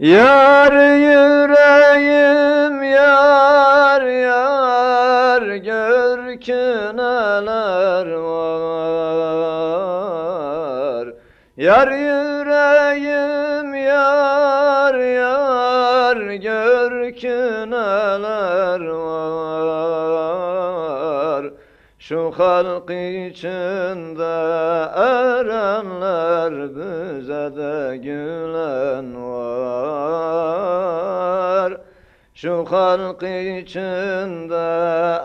Yar yüreğim yar yar gör ki neler var. Yar yüreğim yar yar gör ki neler var Şu halk içinde erenler bize de gülen var. Şu halk içinde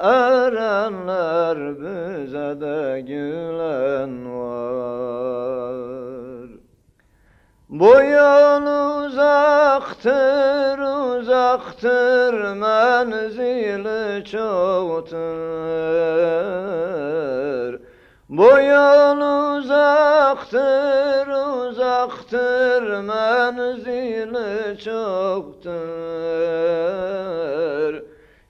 erenler bize de gülen var. Bu yol uzaktır, uzaktır, menzili çoktur. Yol uzaktır, uzaktır, menzili çoktur.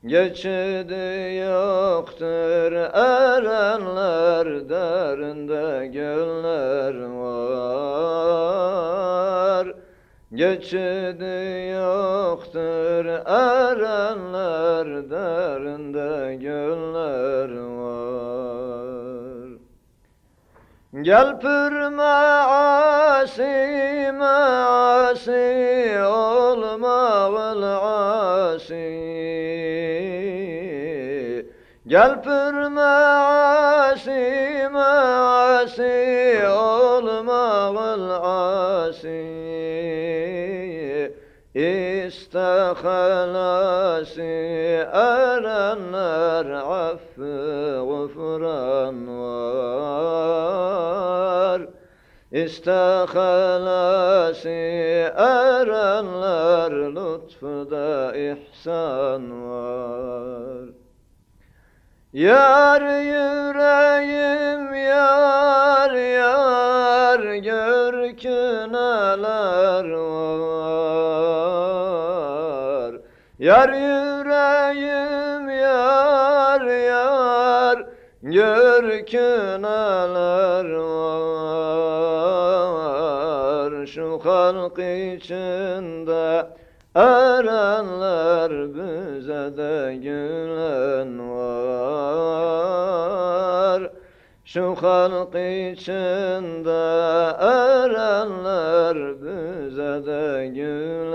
Geçidi yoktur, erenler derinde göller Geçidi yoktur, erenler derinde göller var. Gel pürme asi asi olma vel asi Gel pürme asi asi. Olma asi İstehalasi erenler affı gufran var. İstehalasi erenler lütfuda ihsan var Yar yüreğim yar yar gör ki neler var. Yar yüreğim yar yar gör ki neler var. Şu halk içinde erenler bize de gülen var Şu halk içinde erenler bize de var